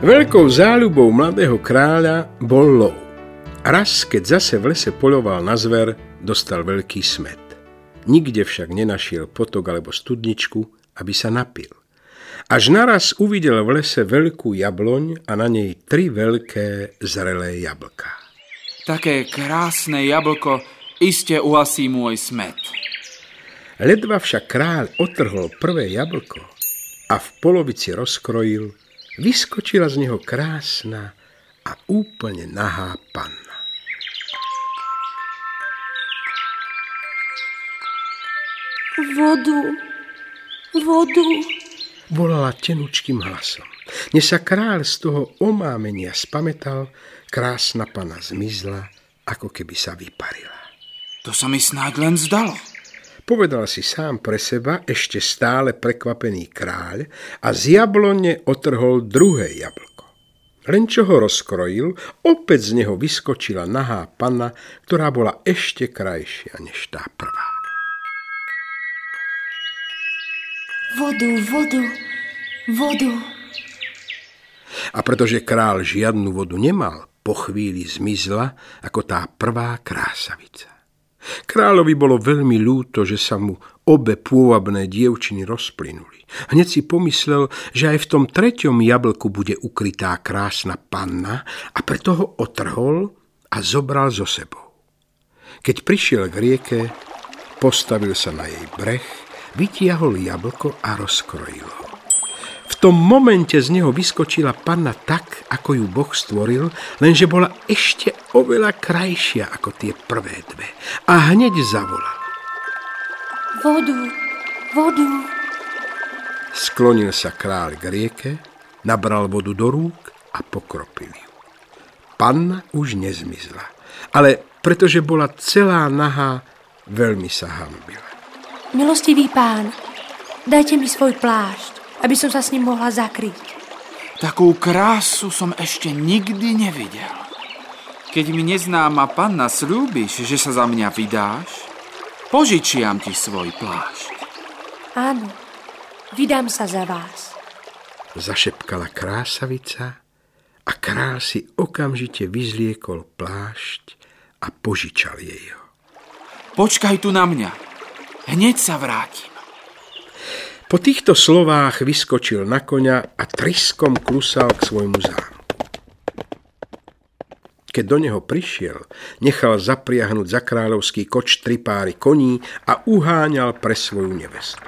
Veľkou záľubou mladého kráľa bol lov. Raz, keď zase v lese poloval na zver, dostal veľký smet. Nikde však nenašiel potok alebo studničku, aby sa napil. Až naraz uvidel v lese veľkú jabloň a na nej tri veľké zrelé jablká. Také krásne jablko iste uhasí môj smet. Ledva však kráľ otrhol prvé jablko a v polovici rozkrojil, vyskočila z neho krásna a úplne nahá panna. Vodu, vodu, volala tenučkým hlasom. Než sa kráľ z toho omámenia spametal, krásna pana zmizla, ako keby sa vyparila. To sa mi snáď len zdalo. Povedal si sám pre seba, ešte stále prekvapený kráľ a z jablone otrhol druhé jablko. Len čo ho rozkrojil, opäť z neho vyskočila nahá panna, ktorá bola ešte krajšia než tá prvá. vodu, vodu, vodu. A pretože král žiadnu vodu nemal, po chvíli zmizla ako tá prvá krásavica. Kráľovi bolo veľmi ľúto, že sa mu obe pôvabné dievčiny rozplynuli. Hneď si pomyslel, že aj v tom treťom jablku bude ukrytá krásna panna a preto ho otrhol a zobral so sebou. Keď prišiel k rieke, postavil sa na jej breh, vytiahol jablko a rozkrojil ho. V tom momente z neho vyskočila panna tak, ako ju Boh stvoril, lenže bola ešte oveľa krajšia ako tie prvé dve. A hneď zavolal. Vodu, vodu. Sklonil sa kráľ k rieke, nabral vodu do rúk a pokropil ju. Panna už nezmizla, ale pretože bola celá nahá, veľmi sa hambila. Milostivý pán, dajte mi svoj plášť aby som sa s ním mohla zakryť. Takú krásu som ešte nikdy nevidel. Keď mi neznáma panna slúbiš, že sa za mňa vydáš, požičiam ti svoj plášť. Áno, vydám sa za vás. Zašepkala krásavica a král si okamžite vyzliekol plášť a požičal jej ho. Počkaj tu na mňa, hneď sa vrátim. Po týchto slovách vyskočil na koňa a triskom klusal k svojmu zámku. Keď do neho prišiel, nechal zapriahnuť za kráľovský koč tri páry koní a uháňal pre svoju nevestu.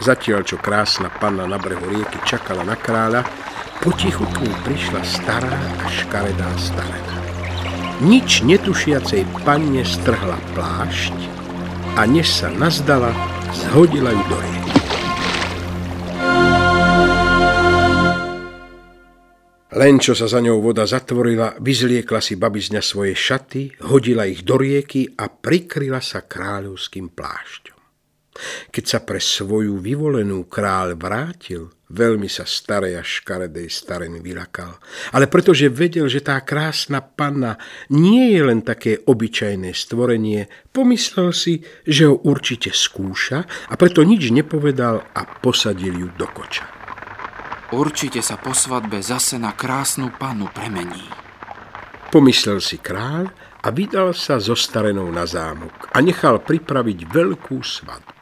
Zatiaľ, čo krásna panna na brehu rieky čakala na kráľa, potichu k prišla stará a škaredá starena. Nič netušiacej panne strhla plášť a než sa nazdala, zhodila ju do rieky. Len čo sa za ňou voda zatvorila, vyzliekla si babizňa svoje šaty, hodila ich do rieky a prikryla sa kráľovským plášťom. Keď sa pre svoju vyvolenú kráľ vrátil, veľmi sa starej a škaredej stareny vylakal. Ale pretože vedel, že tá krásna panna nie je len také obyčajné stvorenie, pomyslel si, že ho určite skúša a preto nič nepovedal a posadil ju do koča. Určite sa po svadbe zase na krásnu pannu premení. Pomyslel si kráľ a vydal sa so starenou na zámok a nechal pripraviť veľkú svadbu.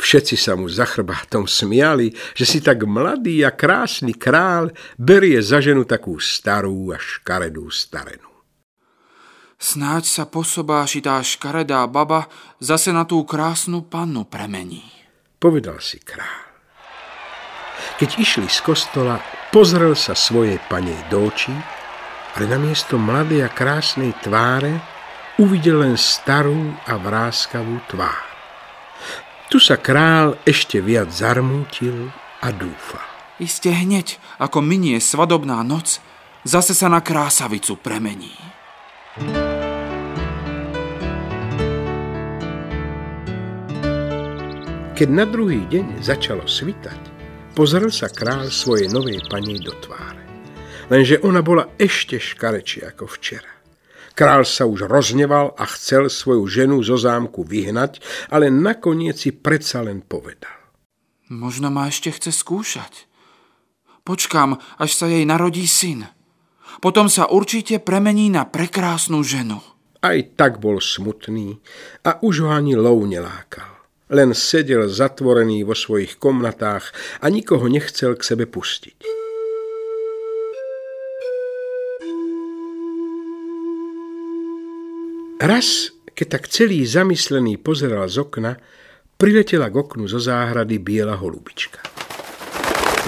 Všetci sa mu za chrbátom smiali, že si tak mladý a krásny král berie za ženu takú starú a škaredú starenu. Snáď sa posobáši tá škaredá baba zase na tú krásnu pannu premení. Povedal si král. Keď išli z kostola, pozrel sa svojej panej do očí, ale namiesto mladej a krásnej tváre uvidel len starú a vráskavú tvár. Tu sa král ešte viac zarmútil a dúfal. Iste hneď, ako minie svadobná noc, zase sa na krásavicu premení. Keď na druhý deň začalo svitať, pozrel sa kráľ svojej novej pani do tváre. Lenže ona bola ešte škarečia ako včera. Král sa už rozneval a chcel svoju ženu zo zámku vyhnať, ale nakoniec si predsa len povedal. Možno ma ešte chce skúšať. Počkám, až sa jej narodí syn. Potom sa určite premení na prekrásnu ženu. Aj tak bol smutný a už ho ani lov nelákal. Len sedel zatvorený vo svojich komnatách a nikoho nechcel k sebe pustiť. Raz, keď tak celý zamyslený pozeral z okna, priletela k oknu zo záhrady biela holubička.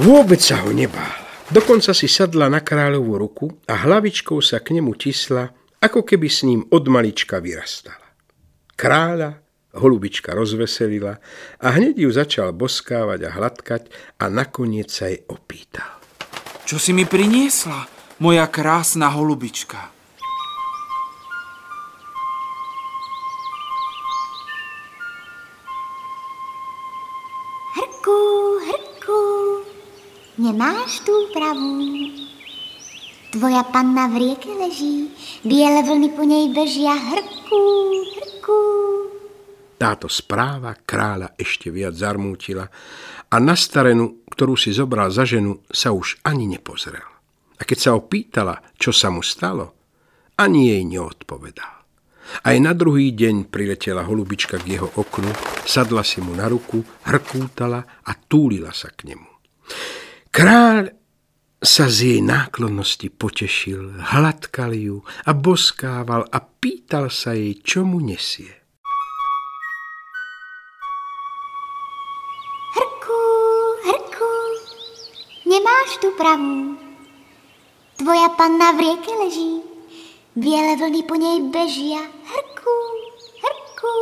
Vôbec sa ho nebál. Dokonca si sadla na kráľovú ruku a hlavičkou sa k nemu tisla, ako keby s ním od malička vyrastala. Kráľa holubička rozveselila a hneď ju začal boskávať a hladkať a nakoniec sa jej opýtal. Čo si mi priniesla, moja krásna holubička? Nemáš tú pravú? Tvoja panna v rieke leží, biele vlny po nej bežia, hrku, hrku. Táto správa kráľa ešte viac zarmútila a na starenu, ktorú si zobral za ženu, sa už ani nepozrel. A keď sa opýtala, čo sa mu stalo, ani jej neodpovedal. Aj na druhý deň priletela holubička k jeho oknu, sadla si mu na ruku, hrkútala a túlila sa k nemu. Kráľ sa z jej náklonnosti potešil, hladkal ju a boskával a pýtal sa jej, čo mu nesie. Tu pravú. Tvoja panna v rieke leží, biele vlny po nej bežia. Hrku, hrku.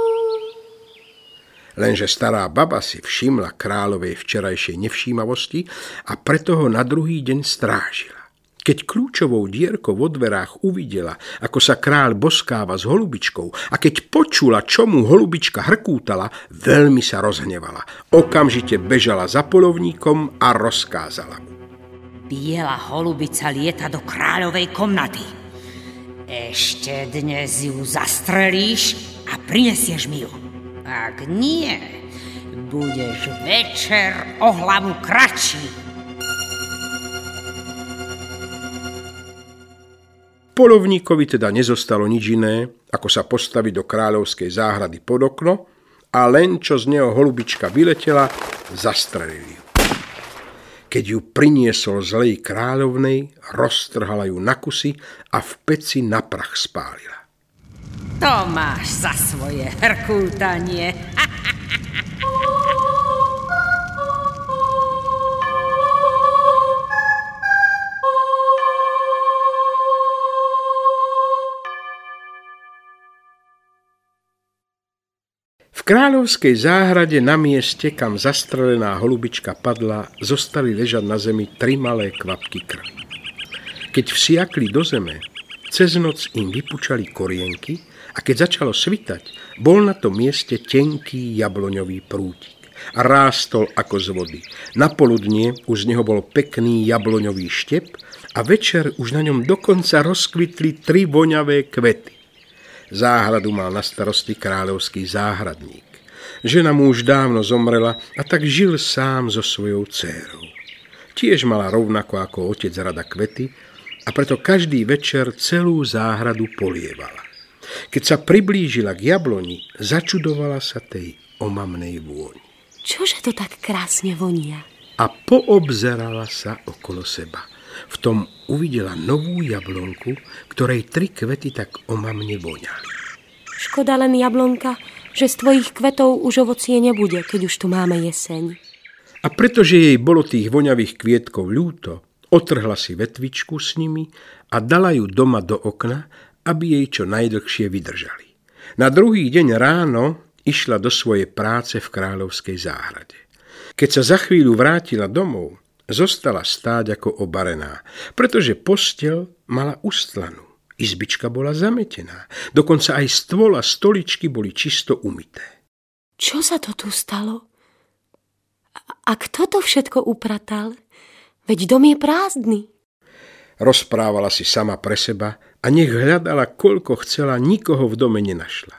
Lenže stará baba si všimla kráľovej včerajšej nevšímavosti a preto ho na druhý deň strážila. Keď kľúčovou dierkou vo dverách uvidela, ako sa kráľ boskáva s holubičkou a keď počula, čo mu holubička hrkútala, veľmi sa rozhnevala. Okamžite bežala za polovníkom a rozkázala mu. Biela holubica lieta do kráľovej komnaty. Ešte dnes ju zastrelíš a prinesieš mi ju. Ak nie, budeš večer o hlavu kratší. Polovníkovi teda nezostalo nič iné, ako sa postaviť do kráľovskej záhrady pod okno a len čo z neho holubička vyletela, zastrelili ju. Keď ju priniesol zlej kráľovnej, roztrhala ju na kusy a v peci na prach spálila. To máš za svoje hrkútanie. V kráľovskej záhrade na mieste, kam zastrelená holubička padla, zostali ležať na zemi tri malé kvapky krvi. Keď vsiakli do zeme, cez noc im vypučali korienky a keď začalo svitať, bol na tom mieste tenký jabloňový prútik a rástol ako z vody. Na poludnie už z neho bol pekný jabloňový štep a večer už na ňom dokonca rozkvitli tri voňavé kvety. Záhradu mal na starosti kráľovský záhradník. Žena mu už dávno zomrela a tak žil sám so svojou dcérou. Tiež mala rovnako ako otec rada kvety a preto každý večer celú záhradu polievala. Keď sa priblížila k jabloni, začudovala sa tej omamnej vôni. Čože to tak krásne vonia? A poobzerala sa okolo seba. V tom uvidela novú jablonku, ktorej tri kvety tak omamne voňali. Škoda len jablonka, že z tvojich kvetov už ovocie nebude, keď už tu máme jeseň. A pretože jej bolo tých voňavých kvietkov ľúto, otrhla si vetvičku s nimi a dala ju doma do okna aby jej čo najdlhšie vydržali. Na druhý deň ráno išla do svojej práce v kráľovskej záhrade. Keď sa za chvíľu vrátila domov, zostala stáť ako obarená, pretože postel mala ustlanú. Izbička bola zametená, dokonca aj stôl a stoličky boli čisto umité. Čo sa to tu stalo? A kto to všetko upratal? Veď dom je prázdny. Rozprávala si sama pre seba a nech hľadala, koľko chcela, nikoho v dome nenašla.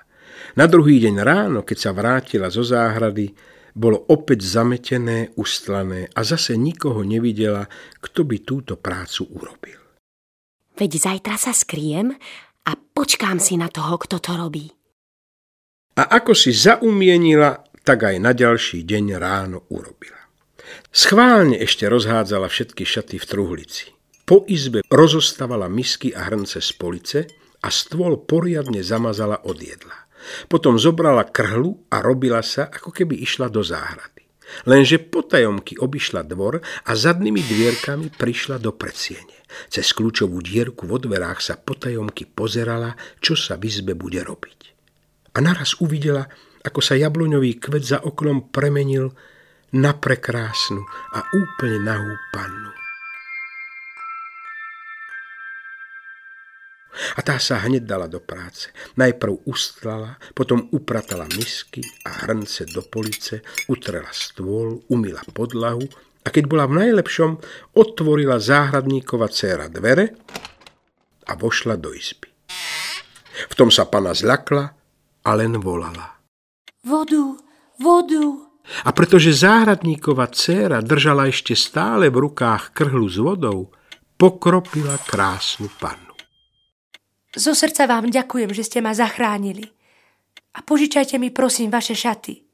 Na druhý deň ráno, keď sa vrátila zo záhrady, bolo opäť zametené, ustlané a zase nikoho nevidela, kto by túto prácu urobil. Veď zajtra sa skriem a počkám si na toho, kto to robí. A ako si zaumienila, tak aj na ďalší deň ráno urobila. Schválne ešte rozhádzala všetky šaty v truhlici. Po izbe rozostávala misky a hrnce z police a stôl poriadne zamazala od jedla. Potom zobrala krhlu a robila sa, ako keby išla do záhrady. Lenže potajomky obišla dvor a zadnými dvierkami prišla do predsiene. Cez kľúčovú dierku v dverách sa potajomky pozerala, čo sa v izbe bude robiť. A naraz uvidela, ako sa jabloňový kvet za oknom premenil na prekrásnu a úplne nahú pannu. A tá sa hneď dala do práce. Najprv ustlala, potom upratala misky a hrnce do police, utrela stôl, umila podlahu a keď bola v najlepšom, otvorila záhradníkova dcéra dvere a vošla do izby. V tom sa pana zľakla a len volala. Vodu, vodu. A pretože záhradníkova dcéra držala ešte stále v rukách krhlu s vodou, pokropila krásnu panu. Zo srdca vám ďakujem, že ste ma zachránili. A požičajte mi prosím vaše šaty.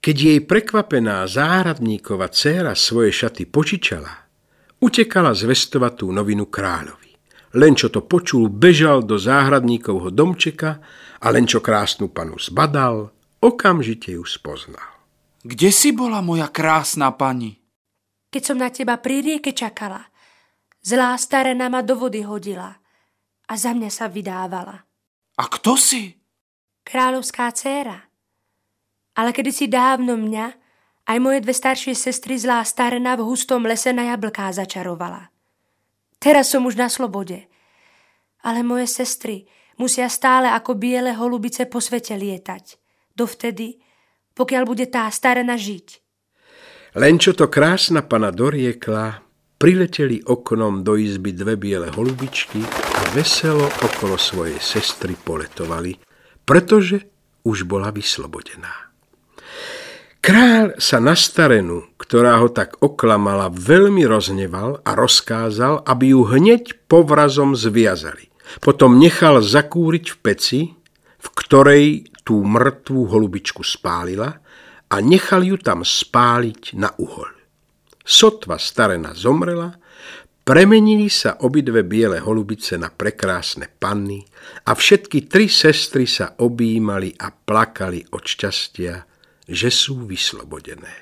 Keď jej prekvapená záhradníkova dcéra svoje šaty požičala, utekala zvestovať tú novinu kráľovi. Len čo to počul, bežal do záhradníkovho domčeka a len čo krásnu panu zbadal, okamžite ju spoznal. Kde si bola moja krásna pani? Keď som na teba pri rieke čakala, zlá starena ma do vody hodila a za mňa sa vydávala. A kto si? Kráľovská dcéra. Ale kedy si dávno mňa aj moje dve staršie sestry zlá starena v hustom lese na jablká začarovala. Teraz som už na slobode. Ale moje sestry musia stále ako biele holubice po svete lietať. Dovtedy, pokiaľ bude tá starena žiť. Len čo to krásna pana doriekla, prileteli oknom do izby dve biele holubičky a veselo okolo svojej sestry poletovali, pretože už bola vyslobodená. Král sa na starenu, ktorá ho tak oklamala, veľmi rozneval a rozkázal, aby ju hneď povrazom zviazali. Potom nechal zakúriť v peci, v ktorej tú mŕtvú holubičku spálila a nechal ju tam spáliť na uhol. Sotva starena zomrela, premenili sa obidve biele holubice na prekrásne panny a všetky tri sestry sa objímali a plakali od šťastia, že sú vyslobodené.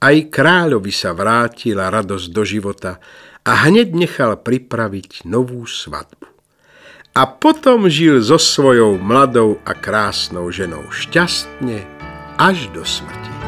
Aj kráľovi sa vrátila radosť do života a hneď nechal pripraviť novú svadbu. A potom žil so svojou mladou a krásnou ženou šťastne až do smrti.